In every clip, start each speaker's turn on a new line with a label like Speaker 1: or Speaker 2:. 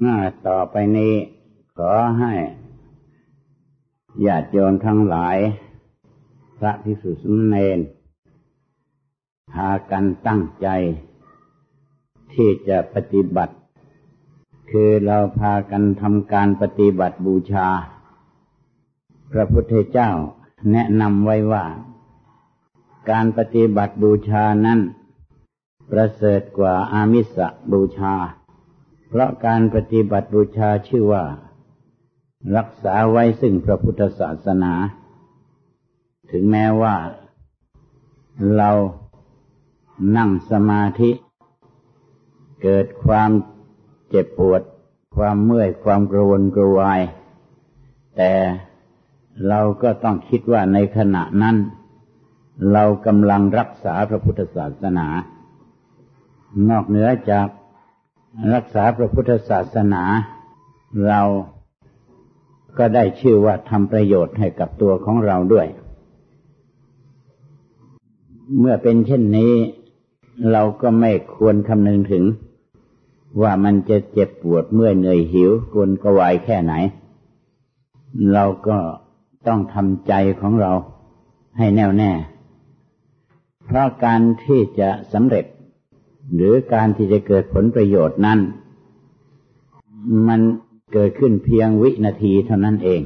Speaker 1: หน้าต่อไปนี้ขอให้ญาติโยมทั้งหลาย พระภิกษุสมณเณรพากันตั้งใจ ที่จะปฏิบัติ คือเราพากันทำการปฏิบัติบูชา พระพุทธเจ้าแนะนำไว้ว่า การปฏิบัติบูชานั้น ประเสริฐกว่าอามิสบูชา เพราะการปฏิบัติบูชาชื่อว่า รักษาไว้ซึ่งพระพุทธศาสนา ถึงแม้ว่า เรานั่งสมาธิ เกิดความเจ็บปวด ความเมื่อยความกระวนกระวาย แต่เราก็ต้องคิดว่าในขณะนั้น เรากำลังรักษาพระพุทธศาสนา นอกเหนือจาก รักษาพระพุทธศาสนา เราก็ได้ชื่อว่าทำประโยชน์ให้กับตัวของเราด้วย เมื่อเป็นเช่นนี้เราก็ไม่ควรคำนึงถึง ว่ามันจะเจ็บปวดเมื่อเหนื่อยหิวกวนกวายแค่ไหน เราก็ต้องทำใจของเราให้แน่วแน่ เพราะการที่จะสำเร็จ หรือการที่จะเกิดผลประโยชน์นั้น มันเกิดขึ้นเพียงวินาทีเท่านั้นเอง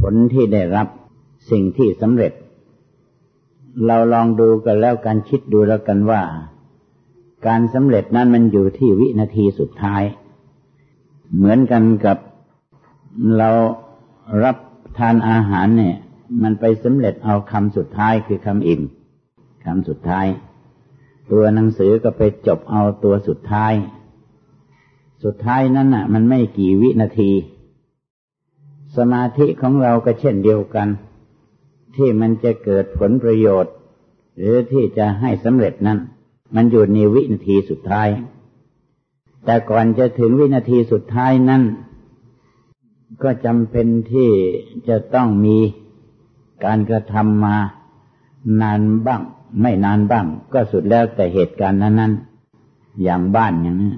Speaker 1: ผลที่ได้รับสิ่งที่สำเร็จ เราลองดูกันแล้วการคิดดูแล้วกันว่า การสำเร็จนั้นมันอยู่ที่วินาทีสุดท้าย เหมือนกันกับเรารับทานอาหารเนี่ย มันไปสำเร็จเอาคำสุดท้ายคือคำอิ่มคำสุดท้าย ตัวหนังสือก็ไปจบเอาตัวสุดท้าย สุดท้ายนั้นน่ะ มันไม่กี่วินาที สมาธิของเราก็เช่นเดียวกัน ที่มันจะเกิดผลประโยชน์ หรือที่จะให้สำเร็จนั้น มันอยู่ในวินาทีสุดท้าย แต่ก่อนจะถึงวินาทีสุดท้ายนั้น ก็จำเป็นที่จะต้องมีการกระทำมานานบ้าง ไม่นานบ้าง ก็สุดแล้วแต่เหตุการณ์นั้นๆ อย่างบ้านอย่างนี้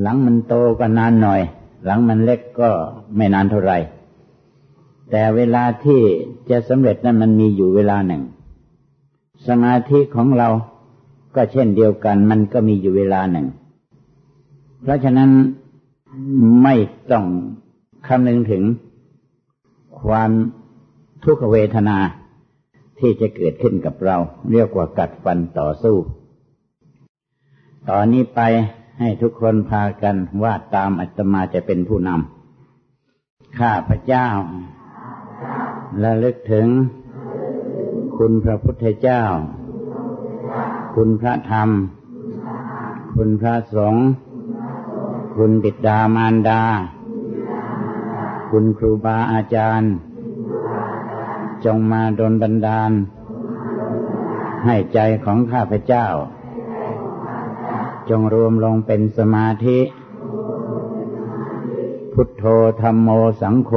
Speaker 1: หลังมันโตก็นานหน่อย หลังมันเล็กก็ไม่นานเท่าไหร่ แต่เวลาที่จะสำเร็จนั้นมันมีอยู่เวลาหนึ่ง สมาธิของเราก็เช่นเดียวกัน มันก็มีอยู่เวลาหนึ่ง เพราะฉะนั้นไม่ต้องคำนึงถึงความทุกขเวทนา ที่จะเกิดขึ้นกับเรา เรียกว่ากัดฟันต่อสู้ ตอนนี้ไปให้ทุกคนพากันวาดตามอัตมาจะเป็นผู้นำ ข้าพระเจ้าระลึกถึง คุณพระพุทธเจ้า คุณพระธรรม คุณพระสงฆ์ คุณบิดามารดา คุณครูบาอาจารย์ จงมาดลบันดาล ให้ใจของข้าพเจ้า จงรวมลงเป็นสมาธิ พุทโธธรรมโมสังโฆ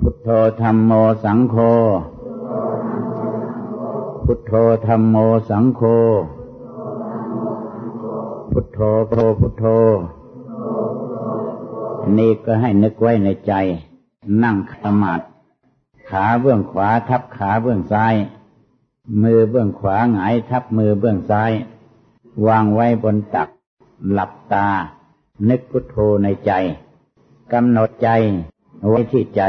Speaker 1: พุทโธธรรมโมสังโฆพุทโธธรรมโมสังโฆพุทโธโพพุทโธนี่ก็ให้นึกไว้ในใจ นั่งขมาดขาเบื้องขวาทับขาเบื้องซ้าย มือเบื้องขวาหงายทับมือเบื้องซ้าย วางไว้บนตัก หลับตา นึกพุทโธในใจกำหนดใจไว้ที่ใจ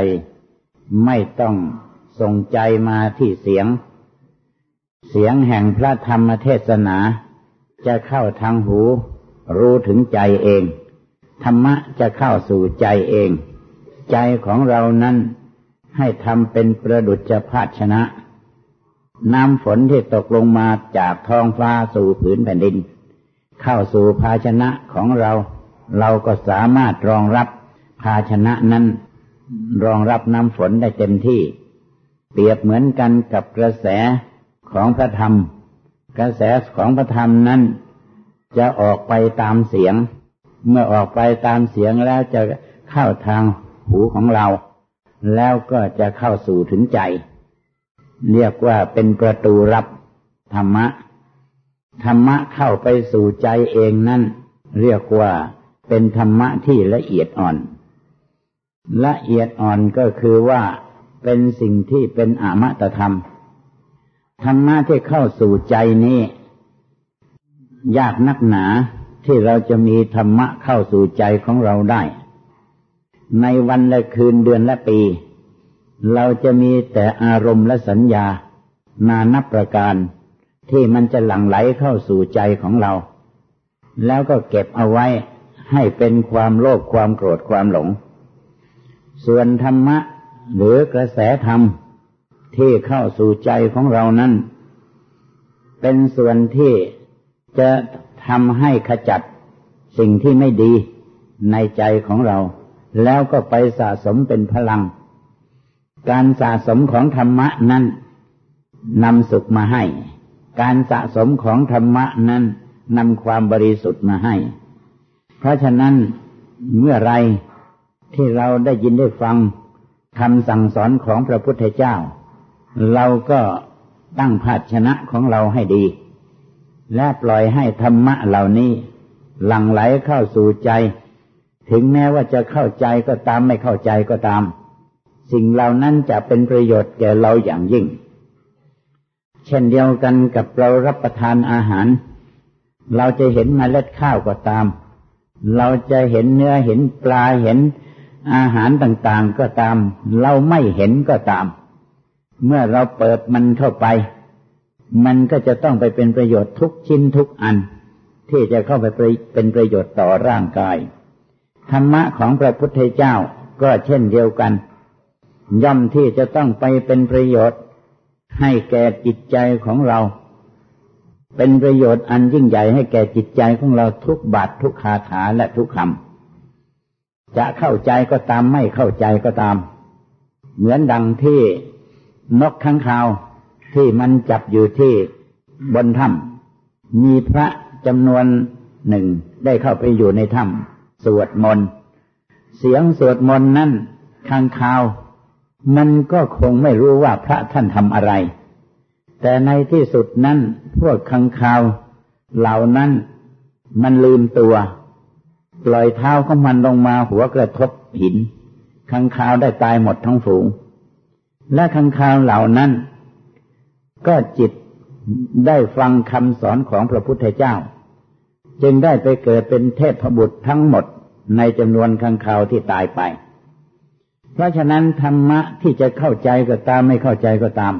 Speaker 1: ไม่ต้องส่งใจมาที่เสียง เสียงแห่งพระธรรมเทศนา จะเข้าทางหู รู้ถึงใจเอง ธรรมะจะเข้าสู่ใจเอง ใจของเรานั้นให้ทำเป็นประดุจภาชนะ น้ำฝนที่ตกลงมาจากท้องฟ้าสู่ผืนแผ่นดิน เข้าสู่ภาชนะของเรา เราก็สามารถรองรับภาชนะนั้น รองรับน้ำฝนได้เต็มที่ เปรียบเหมือนกันกับกระแสของพระธรรม กระแสของพระธรรมนั้น จะออกไปตามเสียง เมื่อออกไปตามเสียงแล้วจะเข้าทาง หูของเรา แล้วก็จะเข้าสู่ถึงใจ เรียกว่าเป็นประตูรับธรรมะ ธรรมะเข้าไปสู่ใจเองนั่น เรียกว่าเป็นธรรมะที่ละเอียดอ่อน ละเอียดอ่อนก็คือว่าเป็นสิ่งที่เป็นอมตะธรรม ธรรมะที่เข้าสู่ใจนี้ ยากนักหนาที่เราจะมีธรรมะเข้าสู่ใจของเราได้ ในวันและคืนเดือนและปี เราจะมีแต่อารมณ์และสัญญา นานับประการ ที่มันจะหลั่งไหลเข้าสู่ใจของเรา แล้วก็เก็บเอาไว้ให้เป็นความโลภความโกรธความหลง ส่วนธรรมะหรือกระแสธรรมที่เข้าสู่ใจของเรานั้น เป็นส่วนที่จะทำให้ขจัดสิ่งที่ไม่ดีในใจของเรา แล้วก็ไปสะสมเป็นพลัง การสะสมของธรรมะนั้นนำสุขมาให้ การสะสมของธรรมะนั้นนำความบริสุทธิ์มาให้ เพราะฉะนั้นเมื่อไรที่เราได้ยินได้ฟังคำสั่งสอนของพระพุทธเจ้า เราก็ตั้งภาชนะของเราให้ดี และปล่อยให้ธรรมะเหล่านี้หลั่งไหลเข้าสู่ใจ ถึงแม้ว่าจะเข้าใจก็ตามไม่เข้าใจก็ตาม สิ่งเหล่านั้นจะเป็นประโยชน์แก่เราอย่างยิ่ง เช่นเดียวกันกับเรารับประทานอาหาร เราจะเห็นมเมล็ดข้าวก็ตาม เราจะเห็นเนื้อเห็นปลาเห็นอาหารต่างๆก็ตาม เราไม่เห็นก็ตาม เมื่อเราเปิดมันเข้าไป มันก็จะต้องไปเป็นประโยชน์ทุกชิ้นทุกอัน ที่จะเข้าไปเป็นประโยชน์ต่อร่างกาย ธรรมะของพระพุทธเจ้าก็เช่นเดียวกัน ย่อมที่จะต้องไปเป็นประโยชน์ ให้แก่จิตใจของเรา เป็นประโยชน์อันยิ่งใหญ่ให้แก่จิตใจของเราทุกบาททุกคาถาและทุกคำจะเข้าใจก็ตามไม่เข้าใจก็ตาม เหมือนดังที่นกข้างคาวที่มันจับอยู่ที่บนถ้ำมีพระจำนวนหนึ่งได้เข้าไปอยู่ในถ้ำ สวดมนต์ เสียงสวดมนต์นั้นข้างคาว มันก็คงไม่รู้ว่าพระท่านทำอะไร แต่ในที่สุดนั้นพวกข้างคาว เหล่านั้นมันลืมตัว ปล่อยเท้าของมันลงมาหัวกระทบหินข้างคาวได้ตายหมดทั้งฝูง และข้างคาวเหล่านั้น ก็จิตได้ฟังคำสอนของพระพุทธเจ้า จึงได้ไปเกิดเป็นเทพบุตรทั้งหมดในจำนวนข้งคราวที่ตายไป เพราะฉะนั้นธรรมะที่จะเข้าใจก็ตามไม่เข้าใจก็ตาม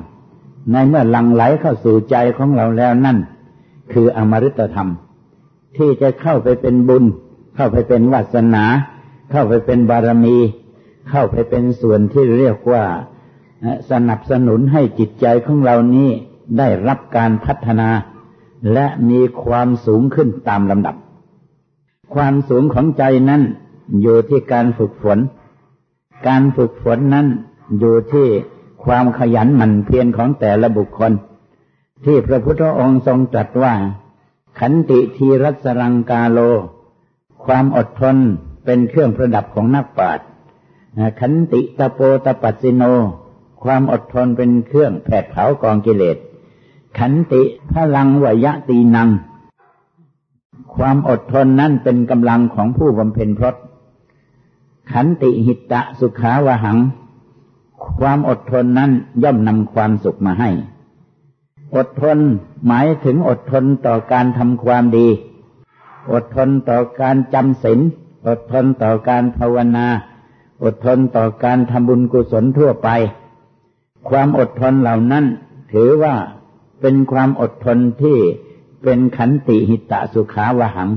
Speaker 1: ในเมื่อหลังไหลเข้าสู่ใจของเราแล้วนั่น คืออมฤตธรรม ที่จะเข้าไปเป็นบุญ เข้าไปเป็นวาสนา เข้าไปเป็นบารมี เข้าไปเป็นส่วนที่เรียกว่าสนับสนุนให้จิตใจของเรานี้ได้รับการพัฒนา และมีความสูงขึ้นตามลำดับ ความสูงของใจนั้นอยู่ที่การฝึกฝน การฝึกฝนนั้นอยู่ที่ความขยันหมั่นเพียรของแต่ละบุคคล ที่พระพุทธองค์ทรงตรัสว่า ขันติทีรัสรังกาโล ความอดทนเป็นเครื่องประดับของนักปราชญ์ขันติตะโปตะปัสสิโน ความอดทนเป็นเครื่องแผดเผากองกิเลส ขันติพลังวยะตีนัง ความอดทนนั้นเป็นกำลังของผู้บำเพ็ญพรตขันติหิตะสุขาวหัง ความอดทนนั้นย่อมนำความสุขมาให้ อดทนหมายถึงอดทนต่อการทำความดี อดทนต่อการจำศีลอดทนต่อการภาวนา อดทนต่อการทำบุญกุศลทั่วไป ความอดทนเหล่านั้นถือว่า เป็นความอดทนที่เป็นขันติหิตะสุขาวหัง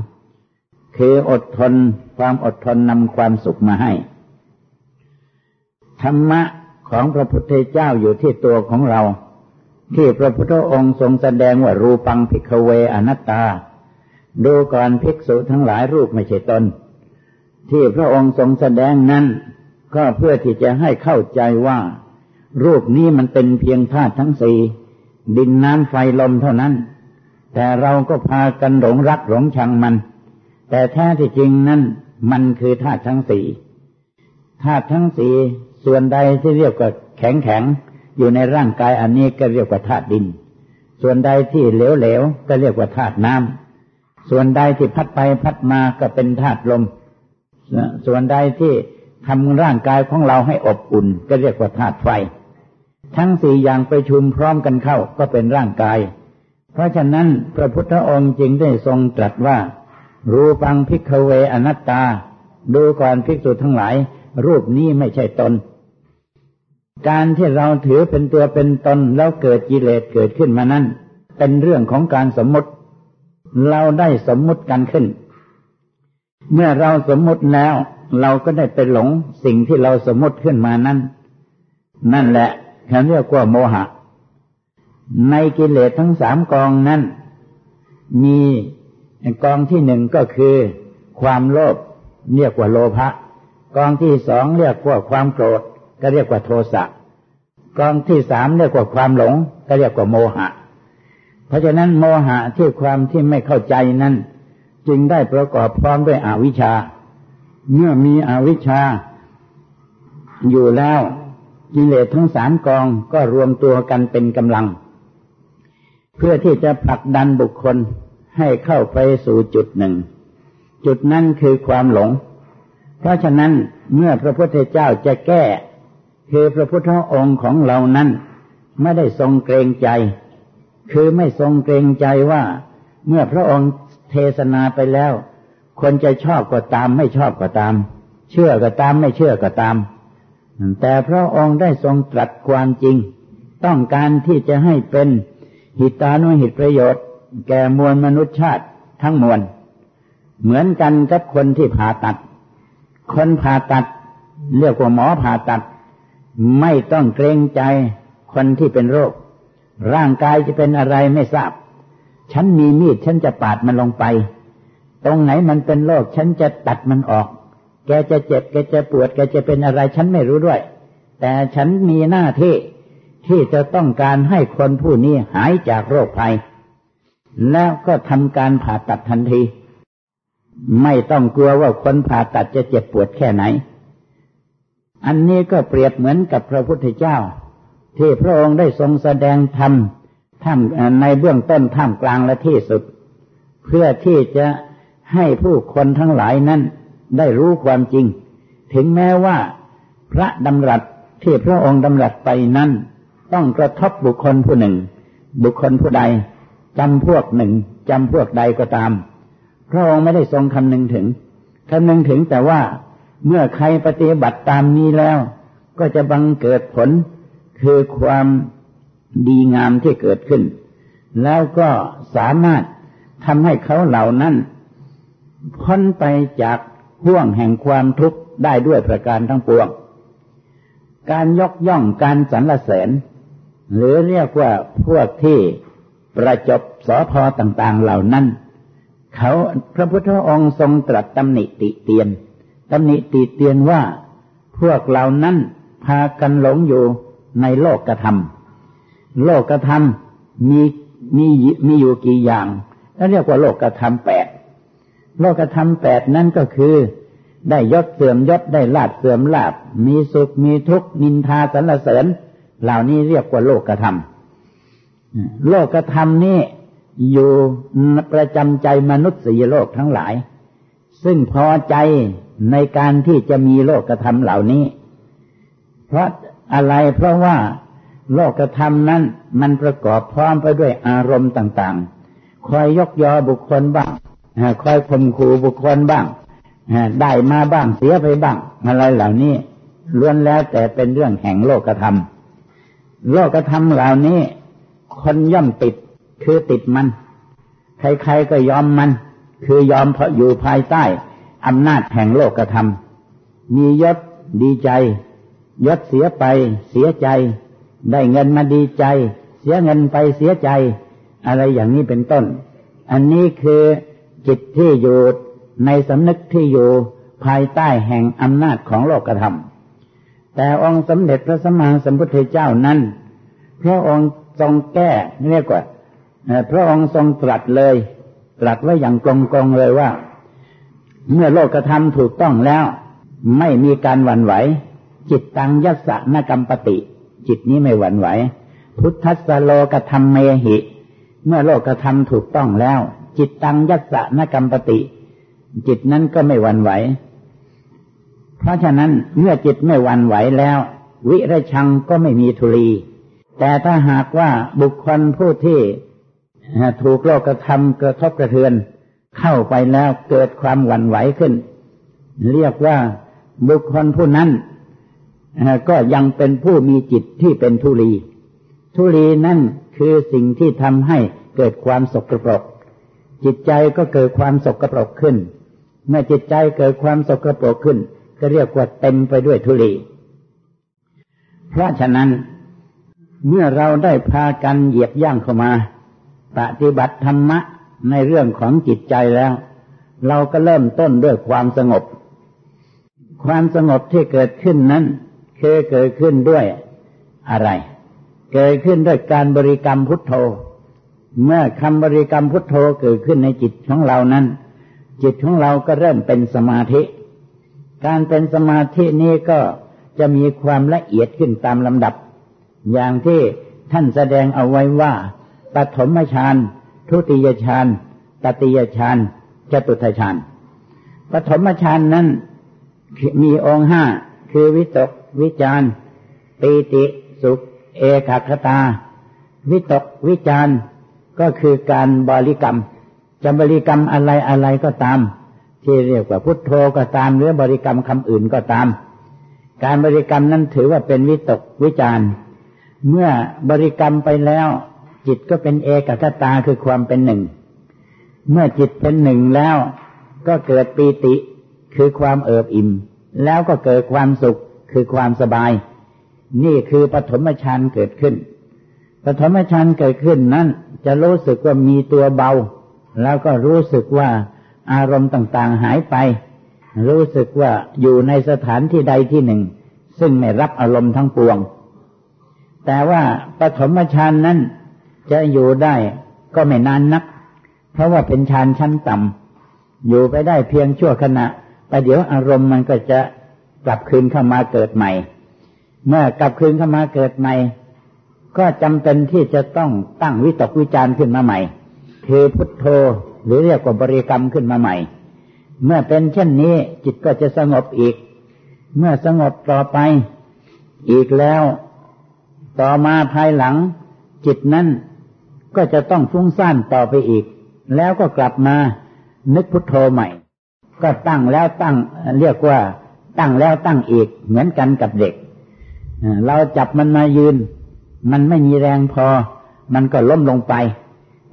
Speaker 1: คืออดทนความอดทนนำความสุขมาให้ ธรรมะของพระพุทธเจ้าอยู่ที่ตัวของเรา ที่พระพุทธองค์ทรงแสดงว่ารูปังพิกเวอนัตตา ดูก่อนภิกษุทั้งหลายรูปไม่ใช่ตน ที่พระองค์ทรงแสดงนั้นก็เพื่อที่จะให้เข้าใจว่า รูปนี้มันเป็นเพียงธาตุทั้งสี่ ดินน้ำไฟลมเท่านั้น แต่เราก็พากันหลงรักหลงชังมัน แต่แท้ที่จริงนั้นมันคือธาตุทั้งสี่ธาตุทั้งสี่ส่วนใดที่เรียกว่าแข็งแข็งอยู่ในร่างกายอันนี้ก็เรียกว่าธาตุดิน ส่วนใดที่เหลวๆก็เรียกว่าธาตุน้ำส่วนใดที่พัดไปพัดมาก็เป็นธาตุลม ส่วนใดที่ทำร่างกายของเราให้อบอุ่น ก็เรียกว่าธาตุไฟ ทั้งสี่อย่างไปชุมพร้อมกันเข้าก็เป็นร่างกาย เพราะฉะนั้นพระพุทธองค์จึงได้ทรงตรัสว่า รูปังภิกขะเวอนัตตา ดูก่อนภิกษุทั้งหลาย รูปนี้ไม่ใช่ตน การที่เราถือเป็นตัวเป็นตนแล้วเกิดกิเลสเกิดขึ้นมานั้น เป็นเรื่องของการสมมติ เราได้สมมุติกันขึ้น เมื่อเราสมมุติแล้ว เราก็ได้ไปหลงสิ่งที่เราสมมติขึ้นมานั้น นั่นแหละ เขาเรียกว่าโมหะ ในกิเลสทั้งสามกองนั้น มีกองที่หนึ่งก็คือ ความโลภเรียกว่าโลภะกองที่สองเรียกว่าความโกรธ ก็เรียกว่าโทสะกองที่สามเรียกว่าความหลง ก็เรียกว่าโมหะ เพราะฉะนั้นโมหะที่ความที่ไม่เข้าใจนั้น จึงได้ประกอบพร้อมด้วยอวิชชา เมื่อมีอวิชชาอยู่แล้ว กิเลสทั้งสามกองก็รวมตัวกันเป็นกำลัง เพื่อที่จะผลักดันบุคคลให้เข้าไปสู่จุดหนึ่ง จุดนั้นคือความหลง เพราะฉะนั้นเมื่อพระพุทธเจ้าจะแก้ คือพระพุทธองค์ของเรานั้นไม่ได้ทรงเกรงใจ คือไม่ทรงเกรงใจว่า เมื่อพระองค์เทศนาไปแล้ว คนจะชอบก็ตามไม่ชอบก็ตาม เชื่อก็ตามไม่เชื่อก็ตาม แต่พระองค์ได้ทรงตรัสความจริง ต้องการที่จะให้เป็นหิตานุหิตประโยชน์ แก่มวลมนุษยชาติทั้งมวล เหมือนกันกับคนที่ผ่าตัด คนผ่าตัด เรียกว่าหมอผ่าตัด ไม่ต้องเกรงใจคนที่เป็นโรค ร่างกายจะเป็นอะไรไม่ทราบ ฉันมีมีดฉันจะปาดมันลงไป ตรงไหนมันเป็นโรคฉันจะตัดมันออก แกจะเจ็บแกจะปวดแกจะเป็นอะไรฉันไม่รู้ด้วย แต่ฉันมีหน้าที่ที่จะต้องการให้คนผู้นี้หายจากโรคภัย แล้วก็ทำการผ่าตัดทันที ไม่ต้องกลัวว่าคนผ่าตัดจะเจ็บปวดแค่ไหน อันนี้ก็เปรียบเหมือนกับพระพุทธเจ้า ที่พระองค์ได้ทรงแสดงธรรมท่ามในเบื้องต้นท่ามกลางและที่สุด เพื่อที่จะให้ผู้คนทั้งหลายนั้น ได้รู้ความจริง ถึงแม้ว่า พระดำรัสที่พระองค์ดำรัสไปนั้น ต้องกระทบบุคคลผู้หนึ่ง บุคคลผู้ใดจำพวกหนึ่งจำพวกใดก็ตาม พระองค์ไม่ได้ทรงคำนึงถึงคำนึงถึงแต่ว่าเมื่อใครปฏิบัติตามนี้แล้ว ก็จะบังเกิดผลคือความดีงามที่เกิดขึ้น แล้วก็สามารถทำให้เขาเหล่านั้นพ้นไปจาก ห่วงแห่งความทุกข์ได้ด้วยประการทั้งปวง การยกย่องการสรรเสริญหรือเรียกว่าพวกที่ประจบสอพอต่างๆเหล่านั้น เขาพระพุทธองค์ทรงตรัสตำหนิติเตียนตำหนิติเตียนว่าพวกเหล่านั้นพากันหลงอยู่ในโลกกระทำโลกกระทำมีมีมีอยู่กี่อย่างแล้วเรียกว่าโลกกระทำแปด โลกธรรมแปดนั่นก็คือ ได้ยศเสื่อมยศได้ลาบเสื่อมลาบ มีสุขมีทุกข์นินทาสรรเสริญ เหล่านี้เรียกว่าโลกธรรมโลกธรรมนี่อยู่ประจำใจมนุษย์สี่โลกทั้งหลาย ซึ่งพอใจในการที่จะมีโลกธรรมเหล่านี้ เพราะอะไรเพราะว่าโลกธรรมนั้นมันประกอบพร้อมไปด้วยอารมณ์ต่างๆ คอยยกยอบุคคลบ้าง คอยข่มขู่บุคคลบ้างได้มาบ้างเสียไปบ้าง อะไรเหล่านี้ล้วนแล้วแต่เป็นเรื่องแห่งโลกธรรม โลกธรรมเหล่านี้ คนย่อมติดคือติดมัน ใครๆก็ยอมมัน คือยอมเพราะอยู่ภายใต้อำนาจแห่งโลกธรรม มียศดีใจ ยศเสียไป เสียใจ ได้เงินมาดีใจ เสียเงินไปเสียใจ อะไรอย่างนี้เป็นต้น อันนี้คือ จิตที่อยู่ในสำนึกที่อยู่ภายใต้แห่งอำนาจของโลกธรรม แต่องค์สมเด็จพระสัมมาสัมพุทธเจ้านั้น พระองค์ทรงแก้เรียกว่าพระองค์ทรงตรัสเลย ตรัสไว้อย่างกลงๆเลยว่า เมื่อโลกธรรมถูกต้องแล้ว ไม่มีการหวั่นไหว จิตตังยัสสะนกรรมปติ จิตนี้ไม่หวั่นไหว พุทธัสโลกธรรมเมหิ เมื่อโลกธรรมถูกต้องแล้ว จิตตังยัสสะนกรรมปติ จิตนั้นก็ไม่หวั่นไหว เพราะฉะนั้นเมื่อจิตไม่หวั่นไหวแล้ว วิรชังก็ไม่มีทุลี แต่ถ้าหากว่าบุคคลผู้ที่ถูกโลกธรรมกระทบกระเทือน เข้าไปแล้วเกิดความหวั่นไหวขึ้น เรียกว่าบุคคลผู้นั้นก็ยังเป็นผู้มีจิตที่เป็นทุลี ทุลีนั่นคือสิ่งที่ทำให้เกิดความสกปรก จิตใจก็เกิดความสกปรกขึ้น เมื่อจิตใจเกิดความสกปรกขึ้น ก็เรียกว่าเต็มไปด้วยทุลีเพราะฉะนั้น เมื่อเราได้พากันเหยียบย่างเข้ามา ปฏิบัติธรรมะในเรื่องของจิตใจแล้ว เราก็เริ่มต้นด้วยความสงบ ความสงบที่เกิดขึ้นนั้นคือเกิดขึ้นด้วยอะไร เกิดขึ้นด้วยการบริกรรมพุทโธ เมื่อคำบริกรรมพุทโธเกิดขึ้นในจิตของเรานั้น จิตของเราก็เริ่มเป็นสมาธิ การเป็นสมาธินี้ก็จะมีความละเอียดขึ้นตามลำดับ อย่างที่ท่านแสดงเอาไว้ว่าปฐมฌานทุติยฌานตติยฌานจตุทฌานปฐมฌานนั้นมีองค์ห้าคือวิตก วิจารปีติสุข เอกคตา วิตกวิจาร ก็คือการบริกรรมจะบริกรรมอะไรอะไรก็ตาม ที่เรียกว่าพุทโธก็ตาม หรือบริกรรมคำอื่นก็ตาม การบริกรรมนั้นถือว่าเป็นวิตกวิจารเมื่อบริกรรมไปแล้ว จิตก็เป็นเอกคตาคือความเป็นหนึ่ง เมื่อจิตเป็นหนึ่งแล้ว ก็เกิดปีติคือความเอิบอิ่ม แล้วก็เกิดความสุขคือความสบาย นี่คือปฐมฌานเกิดขึ้น ปฐมฌานเกิดขึ้นนั้น จะรู้สึกว่ามีตัวเบา แล้วก็รู้สึกว่าอารมณ์ต่างๆหายไป รู้สึกว่าอยู่ในสถานที่ใดที่หนึ่ง ซึ่งไม่รับอารมณ์ทั้งปวง แต่ว่าปฐมฌานนั้นจะอยู่ได้ก็ไม่นานนัก เพราะว่าเป็นฌานชั้นต่ำอยู่ไปได้เพียงชั่วขณะแต่เดี๋ยวอารมณ์มันก็จะกลับคืนเข้ามาเกิดใหม่ เมื่อกลับคืนเข้ามาเกิดใหม่ ก็จำเป็นที่จะต้องตั้งวิตกวิจารขึ้นมาใหม่คือพุทโธหรือเรียกว่าบริกรรมขึ้นมาใหม่ เมื่อเป็นเช่นนี้จิตก็จะสงบอีก เมื่อสงบต่อไป อีกแล้ว ต่อมาภายหลัง จิตนั้นก็จะต้องฟุ้งซ่านต่อไปอีก แล้วก็กลับมานึกพุทโธใหม่ ก็ตั้งแล้วตั้ง เรียกว่าตั้งแล้วตั้งอีกเหมือนกันกับเด็ก เราจับมันมายืน มันไม่มีแรงพอ มันก็ล้มลงไป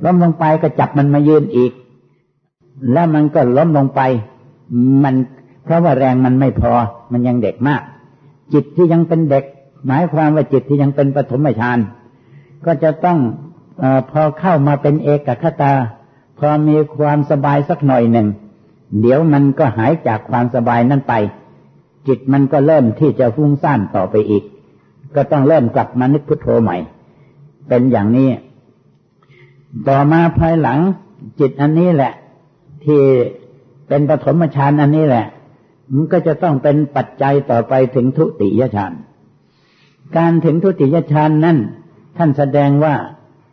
Speaker 1: ล้มลงไปก็จับมันมายืนอีก แล้วมันก็ล้มลงไป มันเพราะว่าแรงมันไม่พอ มันยังเด็กมาก จิตที่ยังเป็นเด็ก หมายความว่าจิตที่ยังเป็นปฐมฌานก็จะต้องอพอเข้ามาเป็นเอกคตา พอมีความสบายสักหน่อยหนึ่ง เดี๋ยวมันก็หายจากความสบายนั้นไป จิตมันก็เริ่มที่จะฟุ้งซ่านต่อไปอีก ก็ต้องเริ่มกลับมานึกพุทโธใหม่ เป็นอย่างนี้ ต่อมาภายหลังจิตอันนี้แหละ ที่เป็นปฐมฌานอันนี้แหละ มันก็จะต้องเป็นปัจจัยต่อไปถึงทุติยฌานการถึงทุติยฌานนั้นท่านแสดงว่า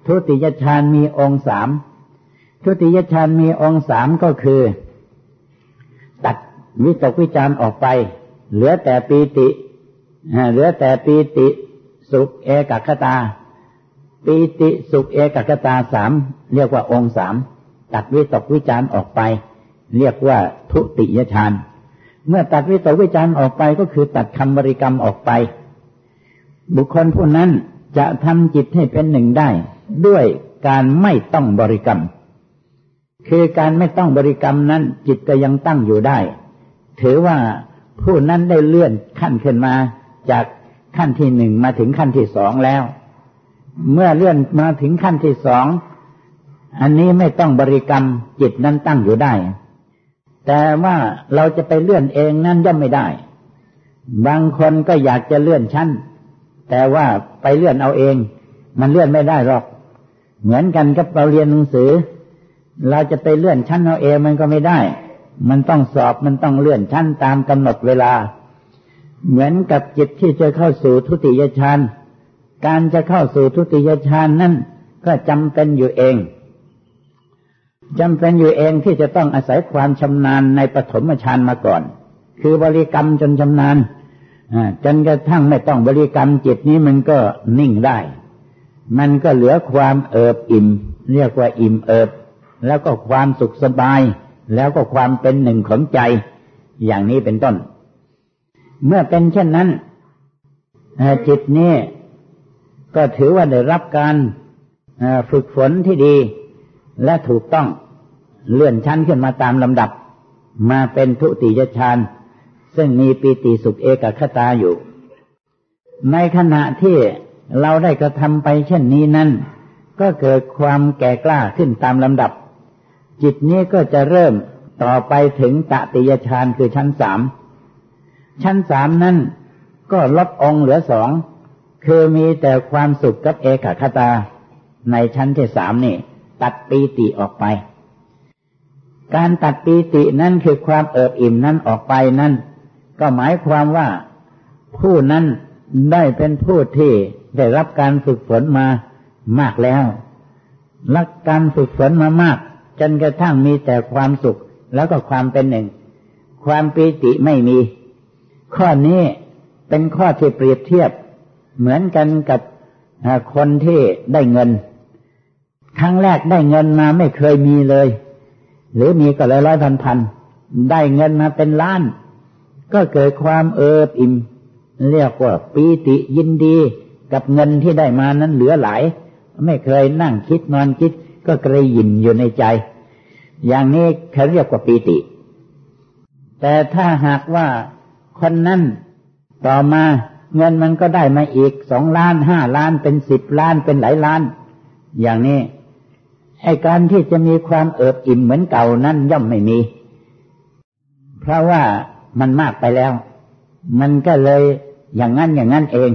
Speaker 1: ทุติยฌานมีองค์สามทุติยฌานมีองค์สามก็คือ ตัดวิตกวิจารออกไป เหลือแต่ปีติ เหลือแต่ปีติสุขเอกคตา ปีติสุขเอกคตาสามเรียกว่าองค์สามตัดวิตกวิจารออกไป เรียกว่าทุติยฌานเมื่อตัดวิตกวิจารออกไปก็คือตัดคำบริกรรมออกไป บุคคลผู้นั้นจะทำจิตให้เป็นหนึ่งได้ ด้วยการไม่ต้องบริกรรม คือการไม่ต้องบริกรรมนั้น จิตก็ยังตั้งอยู่ได้ ถือว่าผู้นั้นได้เลื่อนขั้นขึ้นมา จากขั้นที่หนึ่งมาถึงขั้นที่สองแล้ว เมื่อเลื่อนมาถึงขั้นที่สองอันนี้ไม่ต้องบริกรรมจิตนั้นตั้งอยู่ได้ แต่ว่าเราจะไปเลื่อนเองนั้นย่อมไม่ได้ บางคนก็อยากจะเลื่อนชั้น แต่ว่าไปเลื่อนเอาเอง มันเลื่อนไม่ได้หรอก เหมือนกันกับเราเรียนหนังสือ เราจะไปเลื่อนชั้นเอาเองมันก็ไม่ได้ มันต้องสอบมันต้องเลื่อนชั้นตามกำหนดเวลา เหมือนกับจิตที่จะเข้าสู่ทุติยฌานการจะเข้าสู่ทุติยฌานนั้นก็จำเป็นอยู่เองจำเป็นอยู่เองที่จะต้องอาศัยความชำนาญในปฐมฌานมาก่อน คือบริกรรมจนชำนาญจนกระทั่งไม่ต้องบริกรรมจิตนี้มันก็นิ่งได้ มันก็เหลือความเอิบอิ่ม เรียกว่าอิ่มเอิบ แล้วก็ความสุขสบาย แล้วก็ความเป็นหนึ่งของใจ อย่างนี้เป็นต้น เมื่อเป็นเช่นนั้นจิตนี้ก็ถือว่าได้รับการฝึกฝนที่ดีและถูกต้องเลื่อนชั้นขึ้นมาตามลำดับ มาเป็นทุติยฌานซึ่งมีปีติสุขเอกคตาอยู่ ในขณะที่เราได้กระทำไปเช่นนี้นั้น ก็เกิดความแก่กล้าขึ้นตามลำดับ จิตนี้ก็จะเริ่มต่อไปถึงตติยฌานคือชั้นสาม ชั้นสามนั้นก็ลดองเหลือสองคือมีแต่ความสุขกับเอกคตา ในชั้นที่สามนี่ ตัดปีติออกไป การตัดปีตินั่นคือความเอิบอิ่มนั้นออกไปนั่น ก็หมายความว่าผู้นั้นได้เป็นผู้ที่ได้รับการฝึกฝนมามากแล้วรักการฝึกฝนมามาก จนกระทั่งมีแต่ความสุขแล้วก็ความเป็นหนึ่ง ความปีติไม่มี ข้อนี้เป็นข้อที่เปรียบเทียบ เหมือนกันกับคนที่ได้เงิน ครั้งแรกได้เงินมาไม่เคยมีเลย หรือมีก็เลยร้อยพันพันได้เงินมาเป็นล้าน ก็เกิดความเอิบอิ่ม เรียกว่าปีติยินดีกับเงินที่ได้มานั้นเหลือหลาย ไม่เคยนั่งคิดนอนคิด ก็กระยินอยู่ในใจ อย่างนี้เขาเรียกว่าปีติ แต่ถ้าหากว่า คนนั้นต่อมาเงินมันก็ได้มาอีกสองล้านห้าล้านเป็นสิบล้านเป็นหลายล้าน อย่างนี้ไอการที่จะมีความเอิบอิ่มเหมือนเก่านั้นย่อมไม่มี เพราะว่ามันมากไปแล้ว มันก็เลยอย่างนั้นอย่างนั้นเอง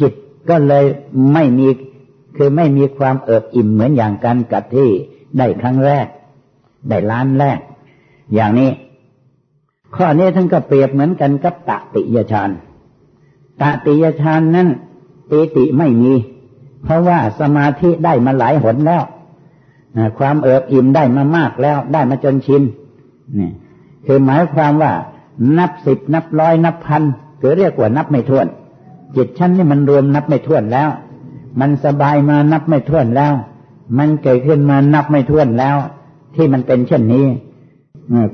Speaker 1: จิตก็เลยไม่มีคือไม่มีความเอิบอิ่มเหมือนอย่างกันกับที่ได้ครั้งแรก ได้ล้านแรก อย่างนี้ ข้อนี้ท่านก็เปรียบเหมือนกันกับตติยฌานตติยฌานนั้นปีติไม่มี เพราะว่าสมาธิได้มาหลายหนแล้วความเอิบอิ่มได้มามากแล้วได้มาจนชินนี่คือหมายความว่านับสิบนับร้อยนับพันคือเรียกว่านับไม่ถ้วน จิตชั้นนี่มันรวมนับไม่ถ้วนแล้ว มันสบายมานับไม่ถ้วนแล้ว มันเกิดขึ้นมานับไม่ถ้วนแล้ว ที่มันเป็นเช่นนี้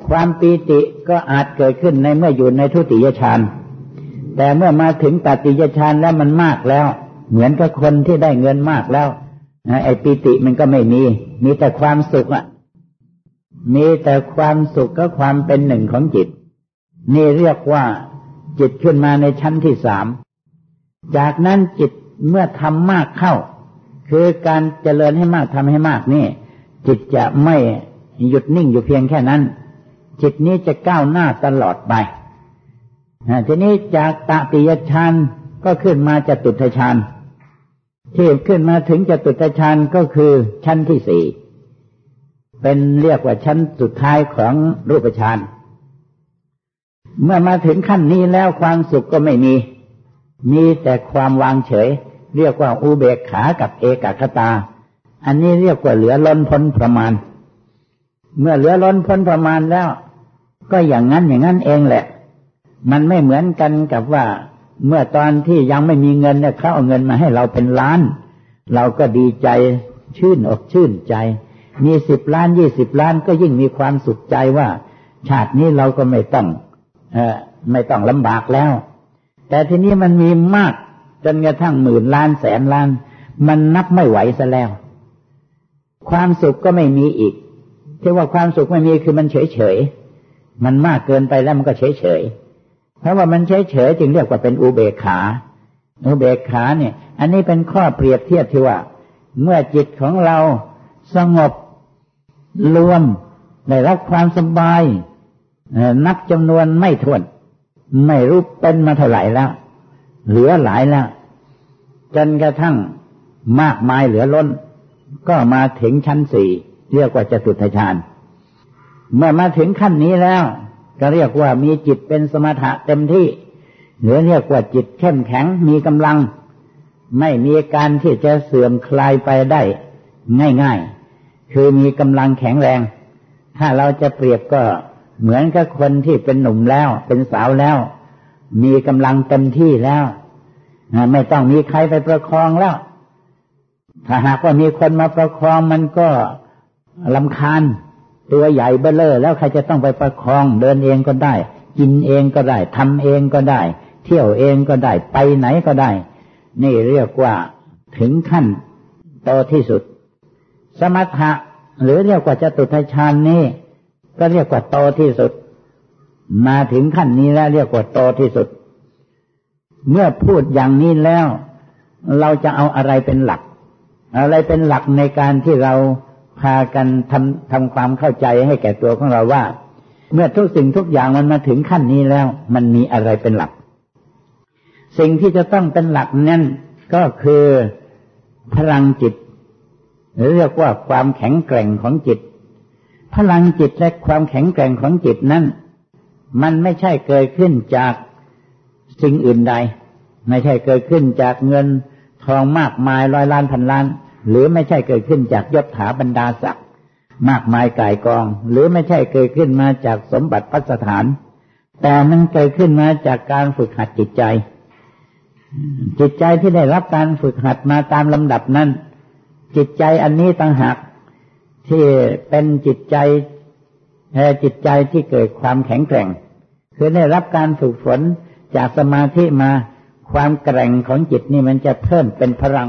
Speaker 1: ความปีติก็อาจเกิดขึ้นในเมื่ออยู่ในทุติยฌานแต่เมื่อมาถึงตติยฌานแล้วมันมากแล้ว เหมือนกับคนที่ได้เงินมากแล้วไอ้ปีติมันก็ไม่มี มีแต่ความสุขอะ มีแต่ความสุขก็ความเป็นหนึ่งของจิต นี่เรียกว่าจิตขึ้นมาในชั้นที่สาม จากนั้นจิตเมื่อทำมากเข้า คือการเจริญให้มากทำให้มากนี่ จิตจะไม่หยุดนิ่งอยู่เพียงแค่นั้น จิตนี้จะก้าวหน้าตลอดไปทีนี้จากตติยฌานก็ขึ้นมาจะตุทฌานที่ขึ้นมาถึงจะตุตฌานก็คือชั้นที่สี่เป็นเรียกว่าชั้นสุดท้ายของรูปฌานเมื่อมาถึงขั้นนี้แล้วความสุขก็ไม่มี มีแต่ความวางเฉย เรียกว่าอุเบกขากับเอกคตา อันนี้เรียกว่าเหลือล้นพ้นประมาณ เมื่อเหลือล้นพ้นประมาณแล้ว ก็อย่างนั้นอย่างนั้นเองแหละ มันไม่เหมือนกันกับว่า เมื่อตอนที่ยังไม่มีเงินเนี่ยเขาเอาเงินมาให้เราเป็นล้าน เราก็ดีใจชื่นอกชื่นใจ มีสิบล้านยี่สิบล้านก็ยิ่งมีความสุขใจว่า ชาตินี้เราก็ไม่ต้องเอไม่ต้องลำบากแล้ว แต่ทีนี้มันมีมากจนกระทั่งหมื่นล้านแสนล้าน มันนับไม่ไหวซะแล้ว ความสุขก็ไม่มีอีกที่ว่าความสุขไม่มีคือมันเฉยเฉย มันมากเกินไปแล้วมันก็เฉยเฉยเพราะว่ามันเฉยเฉยจึงเรียกว่าเป็นอุเบกขาอุเบกขาเนี่ย อันนี้เป็นข้อเปรียบเทียบที่ว่า เมื่อจิตของเราสงบรวมได้รับความสบายนับจำนวนไม่ถ้วน ไม่รู้เป็นมาเท่าไหร่แล้ว เหลือหลายแล้ว จนกระทั่งมากมายเหลือล้น ก็มาถึงชั้นสี่เรียกว่าจตุทชาน เมื่อมาถึงขั้นนี้แล้ว ก็เรียกว่ามีจิตเป็นสมถะเต็มที่หรือเรียกว่าจิตเข้มแข็งมีกำลัง ไม่มีการที่จะเสื่อมคลายไปได้ง่ายๆ คือมีกำลังแข็งแรง ถ้าเราจะเปรียบก็เหมือนกับคนที่เป็นหนุ่มแล้ว เป็นสาวแล้ว มีกำลังเต็มที่แล้วไม่ต้องมีใครไปประคองแล้ว ถ้าหากว่ามีคนมาประคองมันก็ลำคาญ ตัวใหญ่เบ้อเลอแล้วใครจะต้องไปประคอง เดินเองก็ได้ กินเองก็ได้ทำเองก็ได้ เที่ยวเองก็ได้ไปไหนก็ได้ นี่เรียกว่าถึงขั้นโตที่สุด สมถะหรือเรียกว่าจตุทชานนี้ก็เรียกว่าโตที่สุด มาถึงขั้นนี้แล้วเรียกว่าโตที่สุด เมื่อพูดอย่างนี้แล้ว เราจะเอาอะไรเป็นหลัก อะไรเป็นหลักในการที่เรา พากันทำทำความเข้าใจให้แก่ตัวของเราว่า เมื่อทุกสิ่งทุกอย่างมันมาถึงขั้นนี้แล้ว มันมีอะไรเป็นหลัก สิ่งที่จะต้องเป็นหลักนั่นก็คือพลังจิต หรือเรียกว่าความแข็งแกร่งของจิต พลังจิตและความแข็งแกร่งของจิตนั้นมันไม่ใช่เกิดขึ้นจากสิ่งอื่นใด ไม่ใช่เกิดขึ้นจากเงินทองมากมายร้อยล้านพันล้าน หรือไม่ใช่เกิดขึ้นจากยศถาบรรดาศักดิ์มากมายกายกอง หรือไม่ใช่เกิดขึ้นมาจากสมบัติพัสถาน แต่มันเกิดขึ้นมาจากการฝึกหัดจิตใจ จิตใจที่ได้รับการฝึกหัดมาตามลำดับนั้น จิตใจอันนี้ต่างหากที่เป็นจิตใจจิตใจที่เกิดความแข็งแกร่ง คือได้รับการฝึกฝนจากสมาธิมาความแกร่งของจิตนี่มันจะเพิ่มเป็นพลัง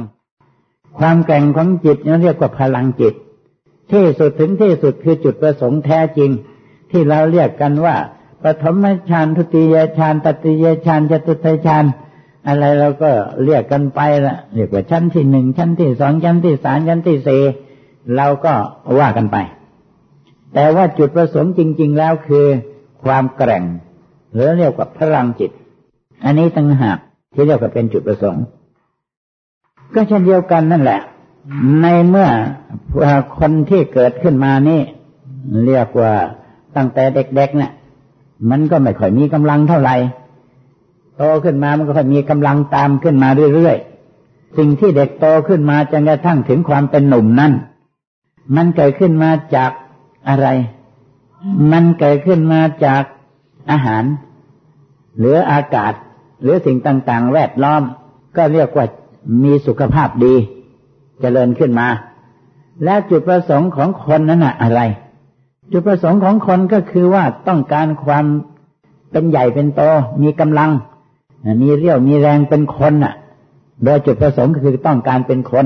Speaker 1: ความแกร่งของจิตนั่เรียกว่าพลังจิต ที่สุดถึงที่สุดคือจุดประสงค์แท้จริง ที่เราเรียกกันว่าปฐมฌานทุติยฌานตติยฌานจตุตฌานอะไรเราก็เรียกกันไปละเรียกว่าชั้นที่หนึ่งชั้นที่สองชั้นที่สามชั้นที่สี่เราก็ว่ากันไป แต่ว่าจุดประสงค์จริง ๆ แล้วคือ ความแกร่ง หรือเรียกว่าพลังจิต อันนี้ตั้งหากที่เรียกว่าเป็นจุดประสงค์ ก็เช่นเดียวกันนั่นแหละ ในเมื่อคนที่เกิดขึ้นมานี่ เรียกว่าตั้งแต่เด็กๆเนี่ยมันก็ไม่ค่อยมีกำลังเท่าไหร่โตขึ้นมามันก็ค่อยมีกำลังตามขึ้นมาเรื่อยๆสิ่งที่เด็กโตขึ้นมาจนกระทั่งถึงความเป็นหนุ่มนั้นมันเกิดขึ้นมาจากอะไร มันเกิดขึ้นมาจากอาหาร หรืออากาศ หรือสิ่งต่างๆ แวดล้อม ก็เรียกว่า มีสุขภาพดีจเจริญขึ้นมา และจุดประสงค์ของคนนั้นอะอะไร จุดประสงค์ของคนก็คือว่าต้องการความเป็นใหญ่เป็นโต มีกำลัง มีเรี่ยวมีแรงเป็นคนอะ โดยจุดประสงค์ก็คือต้องการเป็นคน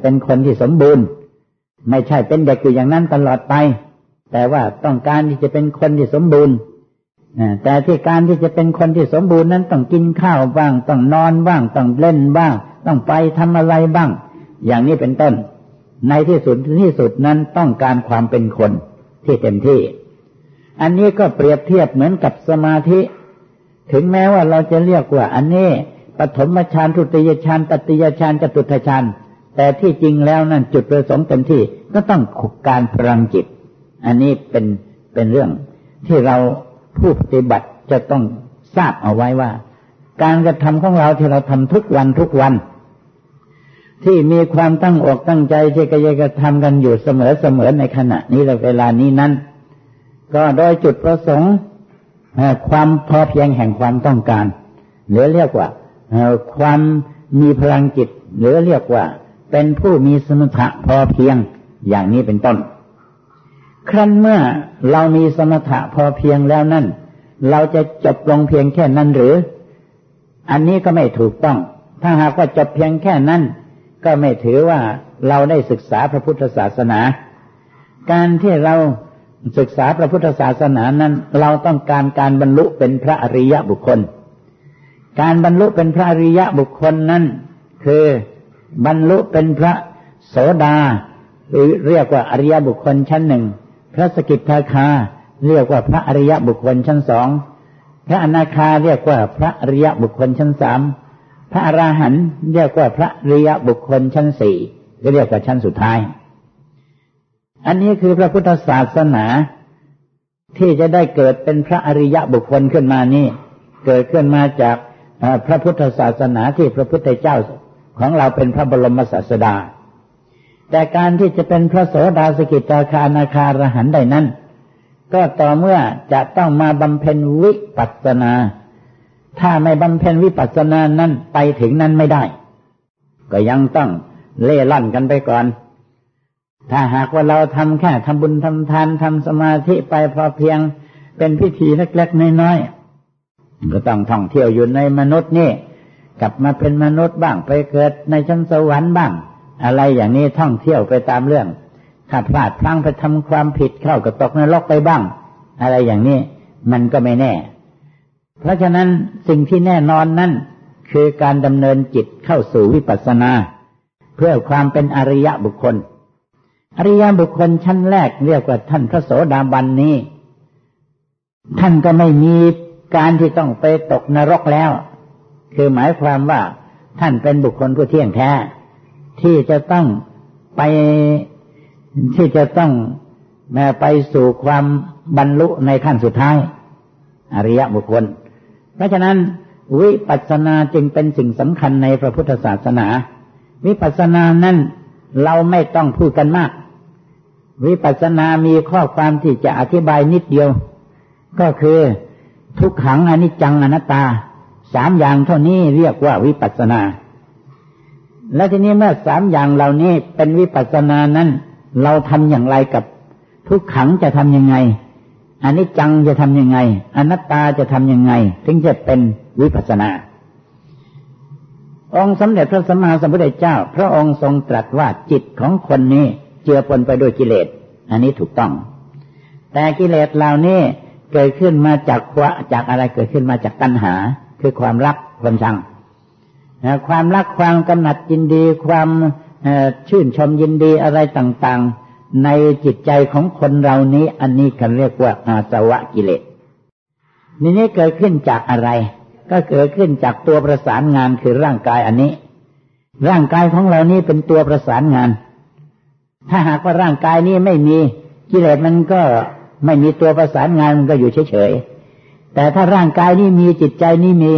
Speaker 1: เป็นคนที่สมบูรณ์ ไม่ใช่เป็นเด็กอยู่อย่างนั้นตลอดไป แต่ว่าต้องการที่จะเป็นคนที่สมบูรณ์ แต่ที่การที่จะเป็นคนที่สมบูรณ์นั้นต้องกินข้าวบ้าง ต้องนอนบ้าง ต้องเล่นบ้าง ต้องไปทำอะไรบ้าง อย่างนี้เป็นต้น ในที่สุดที่สุดนั้นต้องการความเป็นคนที่เต็มที่ อันนี้ก็เปรียบเทียบเหมือนกับสมาธิ ถึงแม้ว่าเราจะเรียกว่า อันนี้ปฐมฌานทุติยฌานตติยฌานจตุตฌานแต่ที่จริงแล้วนั่นจุดประสงค์เต็มที่ก็ต้องขกการพลังจิต อันนี้เป็นเป็นเรื่องที่เรา ผู้ปฏิบัติจะต้องทราบเอาไว้ว่า การกระทำของเราที่เราทำทุกวันทุกวัน ที่มีความตั้งอกตั้งใจที่จะกระทำกันอยู่เสมอเสมอในขณะนี้และเวลานี้นั้น ก็โดยจุดประสงค์ความพอเพียงแห่งความต้องการ หรือเรียกว่าความมีพลังจิต หรือเรียกว่าเป็นผู้มีสมถะพอเพียงอย่างนี้เป็นต้น ครั้นเมื่อเรามีสมถะพอเพียงแล้วนั่น เราจะจบลงเพียงแค่นั้นหรือ อันนี้ก็ไม่ถูกต้อง ถ้าหากว่าจบเพียงแค่นั้น ก็ไม่ถือว่าเราได้ศึกษาพระพุทธศาสนา การที่เราศึกษาพระพุทธศาสนานั้น เราต้องการการบรรลุเป็นพระอริยบุคคล การบรรลุเป็นพระอริยบุคคลนั้น คือบรรลุเป็นพระโสดา หรือเรียกว่าอริยบุคคลชั้นหนึ่ง พระสกิทาคาเรียกว่าพระอริยบุคคลชั้นสอง พระอนาคาเรียกว่าพระอริยบุคคลชั้นสามพระอราหันต์เรียกว่าพระอริยบุคคลชั้นสี่ก็เรียกว่าชั้นสุดท้าย อันนี้คือพระพุทธศาสนาที่จะได้เกิดเป็นพระอริยบุคคลขึ้นมานี่ เกิดขึ้นมาจากพระพุทธศาสนาที่พระพุทธเจ้าของเราเป็นพระบรมศาสดา แต่การที่จะเป็นพระโสดาสกิตาคานาคารหันได้นั้น ก็ต่อเมื่อจะต้องมาบำเพ็ญวิปัสสนา ถ้าไม่บำเพ็ญวิปัสสนานั้นไปถึงนั้นไม่ได้ ก็ยังต้องเล่ล่อนกันไปก่อน ถ้าหากว่าเราทำแค่ทำบุญทำทานทำสมาธิไปพอเพียงเป็นพิธีเล็กๆน้อยๆก็ต้องท่องเที่ยวอยู่ในมนุษย์นี่ กลับมาเป็นมนุษย์บ้างไปเกิดในชั้นสวรรค์บ้าง อะไรอย่างนี้ท่องเที่ยวไปตามเรื่องถ้าพลาดพลั้งไปทำความผิดเข้าก็ตกนรกไปบ้าง อะไรอย่างนี้มันก็ไม่แน่ เพราะฉะนั้นสิ่งที่แน่นอนนั่นคือการดำเนินจิตเข้าสู่วิปัสสนา เพื่อความเป็นอริยะบุคคล อริยบุคคลชั้นแรกเรียกว่าท่านพระโสดาบันนี้ ท่านก็ไม่มีการที่ต้องไปตกนรกแล้ว คือหมายความว่าท่านเป็นบุคคลผู้เที่ยงแท้ ที่จะต้องไปที่จะต้องมาไปสู่ความบรรลุในขั้นสุดท้าย อริยบุคคล เพราะฉะนั้น วิปัสสนาจึงเป็นสิ่งสำคัญในพระพุทธศาสนา วิปัสสนานั้นเราไม่ต้องพูดกันมาก วิปัสสนามีข้อความที่จะอธิบายนิดเดียว ก็คือทุกขังอนิจจังอนัตตา สามอย่างเท่านี้เรียกว่าวิปัสนา และทีนี้เมื่อสามอย่างเหล่านี้เป็นวิปัสสนานั้น เราทำอย่างไรกับทุกขังจะทำยังไงอันิจจังจะทำยังไง อนัตตาจะทำยังไง ถึงจะเป็นวิปัสนา องค์สมเด็จพระสัมมาสัมพุทธเจ้า พระองค์ทรงตรัสว่าจิตของคนนี้เจือปนไปด้วยกิเลส อันนี้ถูกต้อง แต่กิเลสเหล่านี้เกิดขึ้นมาจากวะจากอะไรเกิดขึ้นมาจากตัณหา คือความรักความชัง ความรักความกำหนัดยินดี ความชื่นชมยินดีอะไรต่างๆ ในจิตใจของคนเรานี้ อันนี้กันเรียกว่าอาสวะกิเลสนี่นี้เกิดขึ้นจากอะไร ก็เกิดขึ้นจากตัวประสานงานคือร่างกายอันนี้ ร่างกายของเรานี้เป็นตัวประสานงาน ถ้าหากว่าร่างกายนี้ไม่มีกิเลสมันก็ไม่มีตัวประสานงานมันก็อยู่เฉยๆแต่ถ้าร่างกายนี้มีจิตใจนี้มี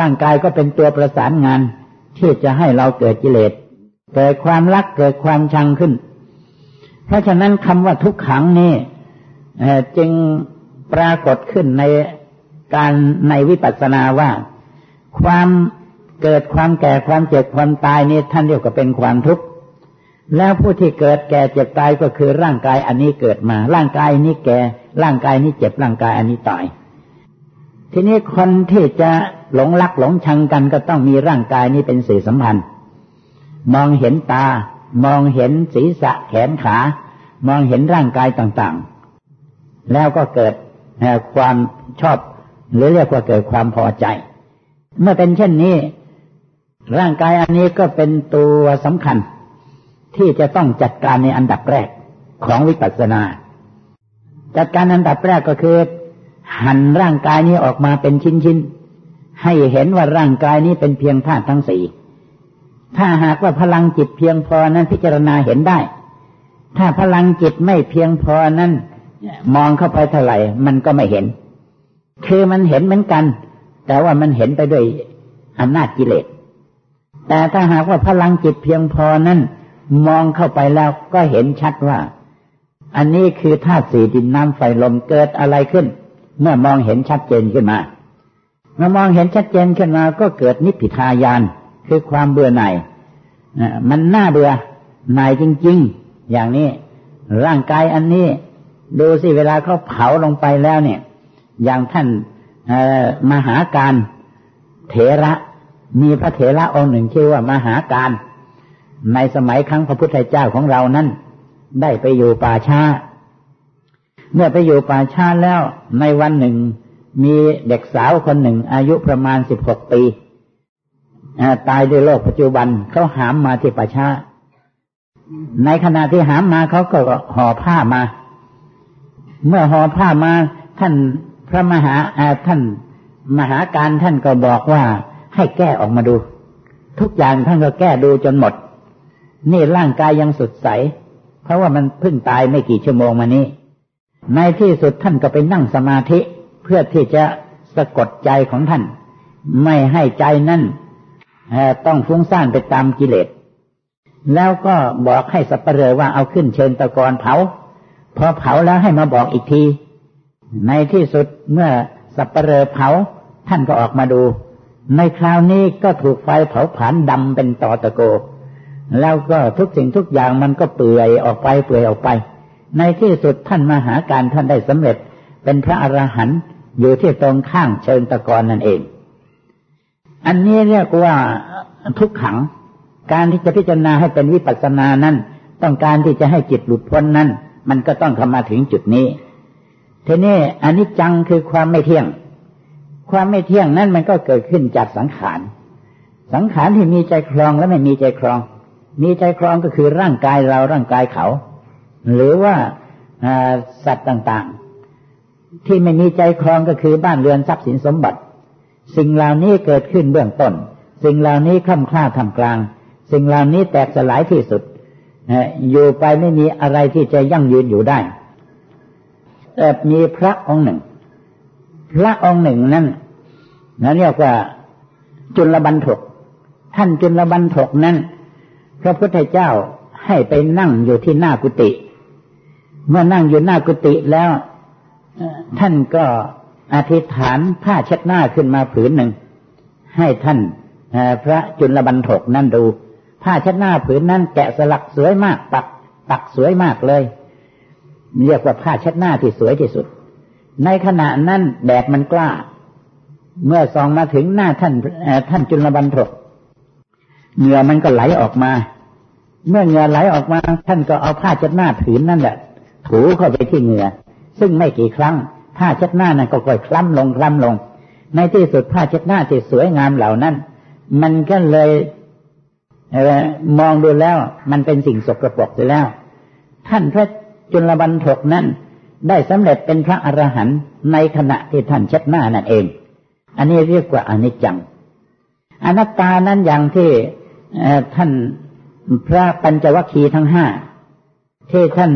Speaker 1: ร่างกายก็เป็นตัวประสานงาน ที่จะให้เราเกิดกิเลส เกิดความรักเกิดความชังขึ้น เพราะฉะนั้นคำว่าทุกขังนี่จึงปรากฏขึ้นในการในวิปัสสนาว่า ความเกิดความแก่ความเจ็บความตายนี่ท่านเรียกว่าเป็นความทุกข์แล้วผู้ที่เกิดแก่เจ็บตายก็คือร่างกายอันนี้เกิดมา ร่างกายนี้แก่ ร่างกายนี้เจ็บร่างกายอันนี้ตาย ทีนี้คนที่จะ หลงรักหลงชังกันก็ต้องมีร่างกายนี้เป็นสื่อสัมพันธ์ มองเห็นตา มองเห็นศีรษะแขนขา มองเห็นร่างกายต่างๆ แล้วก็เกิดความชอบ หรือเรียกว่าเกิดความพอใจ เมื่อเป็นเช่นนี้ ร่างกายอันนี้ก็เป็นตัวสำคัญ ที่จะต้องจัดการในอันดับแรกของวิปัสสนา จัดการอันดับแรกก็คือ หั่นร่างกายนี้ออกมาเป็นชิ้นๆ ให้เห็นว่าร่างกายนี้เป็นเพียงธาตุทั้งสี่ถ้าหากว่าพลังจิตเพียงพอนั้นพิจารณาเห็นได้ ถ้าพลังจิตไม่เพียงพอนั้นมองเข้าไปเท่าไหร่มันก็ไม่เห็น คือมันเห็นเหมือนกัน แต่ว่ามันเห็นไปด้วยอำนาจกิเลส แต่ถ้าหากว่าพลังจิตเพียงพอนั้นมองเข้าไปแล้วก็เห็นชัดว่า อันนี้คือธาตุสี่ดินน้ำไฟลมเกิดอะไรขึ้น เมื่อมองเห็นชัดเจนขึ้นมา เมื่อมองเห็นชัดเจนขึ้นมาก็เกิดนิพพิทายานคือความเบื่อหน่ายมันน่าเบื่อหน่ายจริง ๆ อย่างนี้ ร่างกายอันนี้ ดูสิเวลาเขาเผาลงไปแล้วเนี่ย อย่างท่านมหาการเถระ มีพระเถระองค์หนึ่งชื่อว่ามหาการ ในสมัยครั้งพระพุทธเจ้าของเรานั้น ได้ไปอยู่ป่าช้า เมื่อไปอยู่ป่าช้าแล้วในวันหนึ่ง มีเด็กสาวคนหนึ่ง อายุประมาณสิบหกปีตายด้วยโรคปัจจุบันเขาหามมาที่ป่าช้า ในขณะที่หามมาเขาก็ห่อผ้ามา เมื่อห่อผ้ามาท่านพระมหาท่านมหาการท่านก็บอกว่าให้แก้ออกมาดู ทุกอย่างท่านก็แก้ดูจนหมด นี่ร่างกายยังสดใส เพราะว่ามันเพิ่งตายไม่กี่ชั่วโมงมานี้ ในที่สุดท่านก็ไปนั่งสมาธิ พื่อที่จะสะกดใจของท่าน ไม่ให้ใจนั่นต้องฟุ้งซ่านไปตามกิเลส แล้วก็บอกให้สัปเหร่อว่าเอาขึ้นเชิงตะกอนเผา พอเผาแล้วให้มาบอกอีกที ในที่สุดเมื่อสัปเหร่อเผาท่านก็ออกมาดู ในคราวนี้ก็ถูกไฟเผาผลาญดำเป็นตอตะโก แล้วก็ทุกสิ่งทุกอย่างมันก็เปื่อยออกไปเปื่อยออกไป ในที่สุดท่านมาหาการท่านได้สำเร็จเป็นพระอรหันต์ อยู่ที่ตรงข้างเชิงตะกอนนั่นเอง อันนี้เรียกว่าทุกขัง การที่จะพิจารณาให้เป็นวิปัสสนานั้น ต้องการที่จะให้จิตหลุดพ้นนั้น มันก็ต้องเข้ามาถึงจุดนี้ทีนี้อันิจจังคือความไม่เที่ยง ความไม่เที่ยงนั้นมันก็เกิดขึ้นจากสังขาร สังขารที่มีใจครองและไม่มีใจครอง มีใจครองก็คือร่างกายเราร่างกายเขา หรือว่าสัตว์ต่าง ที่ไม่มีใจครองก็คือบ้านเรือนทรัพย์สินสมบัติ สิ่งเหล่านี้เกิดขึ้นเบื้องต้น สิ่งเหล่านี้คล่ำคล้าทำกลาง สิ่งเหล่านี้แตกสลายที่สุดอยู่ไปไม่มีอะไรที่จะยั่งยืนอยู่ได้แต่มีพระองค์หนึ่ง พระองค์หนึ่งนั้นนั่นเรียกว่าจุลบันทกท่านจุลบันทกนั้น พระพุทธเจ้าให้ไปนั่งอยู่ที่หน้ากุฏิเมื่อนั่งอยู่หน้ากุฏิแล้ว ท่านก็อธิษฐานผ้าเช็ดหน้าขึ้นมาผืนหนึ่ง ให้ท่านพระจุลบันทกนั่นดู ผ้าเช็ดหน้าผืนนั้นแกะสลักสวยมากปักปักสวยมากเลย เรียกว่าผ้าเช็ดหน้าที่สวยที่สุด ในขณะนั้นแดดมันกล้า เมื่อส่องมาถึงหน้าท่านท่านจุลบันทกเหงื่อมันก็ไหลออกมา เมื่อเหงื่อไหลออกมา ท่านก็เอาผ้าเช็ดหน้าผืนนั่นแหละถูเข้าไปที่เหงื่อ ซึ่งไม่กี่ครั้งผ้าเช็ดหน้านั้นก็ค่อยคล้ำลงคล้ำลง ในที่สุดผ้าเช็ดหน้าที่สวยงามเหล่านั้น มันก็เลยมองดูแล้ว มันเป็นสิ่งสกปรกไปแล้ว ท่านพระจุลบันทกนั้น ได้สำเร็จเป็นพระอรหันต์ในขณะที่ท่านเช็ดหน้านั่นเอง อันนี้เรียกว่าอนิจจัง อนัตตานั้นอย่างที่ท่านพระปัญจวัคคีย์ทั้งห้าที่ท่าน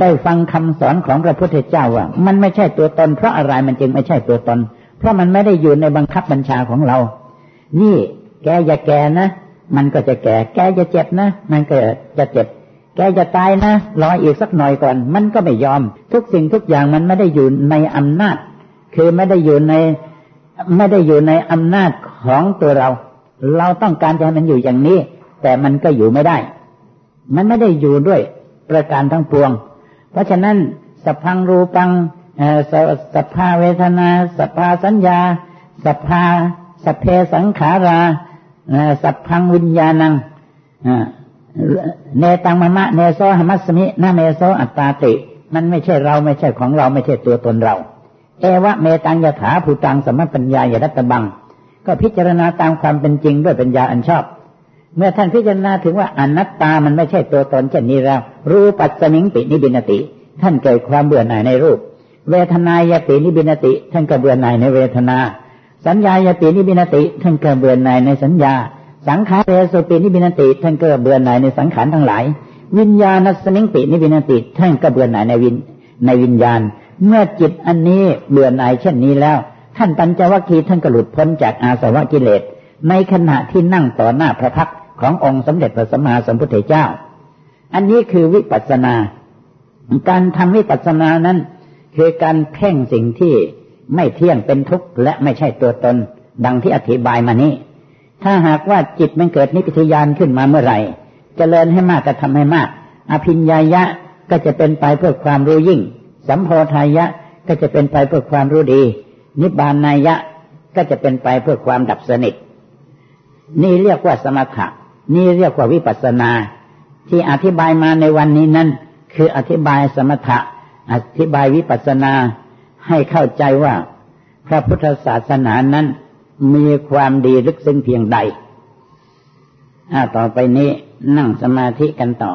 Speaker 1: ได้ฟังคำสอนของพระพุทธเจ้าว่ามันไม่ใช่ตัวตน เพราะอะไรมันจึงไม่ใช่ตัวตน เพราะมันไม่ได้อยู่ในบังคับบัญชาของเรา นี่แกอย่าแก่นะ มันก็จะแก่ แกจะเจ็บนะ มันก็จะเจ็บ แกจะตายนะรออีกสักหน่อยก่อน มันก็ไม่ยอม ทุกสิ่งทุกอย่างมันไม่ได้อยู่ในอำนาจ คือไม่ได้อยู่ในไม่ได้อยู่ในอำนาจของตัวเรา เราต้องการจะให้มันอยู่อย่างนี้ แต่มันก็อยู่ไม่ได้ มันไม่ได้อยู่ด้วย ประการทั้งปวง เพราะฉะนั้นสัพพังรูปังสัพพาเวทนาสัพพาสัญญาสัพพาสัพเพสังขาราสัพพังวิญญาณังเนตังมะมะเนโสหะมัสมินะเมโสอัตตาติ มันไม่ใช่เราไม่ใช่ของเราไม่ใช่ตัวตนเรา เอวะเมตังยถาภูตังสัมมัปปัญญายะทัฏฐัพพัง ก็พิจารณาตามความเป็นจริงด้วยปัญญาอันชอบ เมื่อท่านพิจารณาถึงว่าอนัตตามันไม่ใช่ตัวตนเช่นนี้แล้ว รูปัสมิงปินิบินติ ท่านเกิดความเบื่อหน่ายในรูป เวทนายปินิบินติ ท่านก็เบื่อหน่ายในเวทนา สัญญายตินิบินติ ท่านก็เบื่อหน่ายในสัญญา สังขารเรสุปินิบินติ ท่านก็เบื่อหน่ายในสังขารทั้งหลาย วิญญาณสมิงปินิบินติ ท่านก็เบื่อหน่ายในวินในวิญญาณ เมื่อจิตอันนี้เบื่อหน่ายเช่นนี้แล้ว ท่านปัญจวัคคีย์ท่านก็หลุดพ้นจากอาสวะกิเลสในขณะที่นั่งต่อหน้าพระพัก ขององค์สมเด็จพระสัมมาสัมพุทธเจ้า อันนี้คือวิปัสสนา การทำวิปัสสนานั้น คือการเพ่งสิ่งที่ไม่เที่ยงเป็นทุกข์และไม่ใช่ตัวตน ดังที่อธิบายมานี้ ถ้าหากว่าจิตมันเกิดนิพพยานขึ้นมาเมื่อไหร่จเจริญให้มากก็ทำให้มาก อภิญญายะก็จะเป็นไปเพื่อความรู้ยิ่ง สัมโพธายะก็จะเป็นไปเพื่อความรู้ดี นิบานนายะก็จะเป็นไปเพื่อความดับสนิท นี่เรียกว่าสมถะ นี่เรียกว่าวิปัสสนา ที่อธิบายมาในวันนี้นั้นคืออธิบายสมถะ อธิบายวิปัสสนาให้เข้าใจว่า พระพุทธศาสนานั้นมีความดีลึกซึ้งเพียงใดต่อไปนี้นั่งสมาธิกันต่อ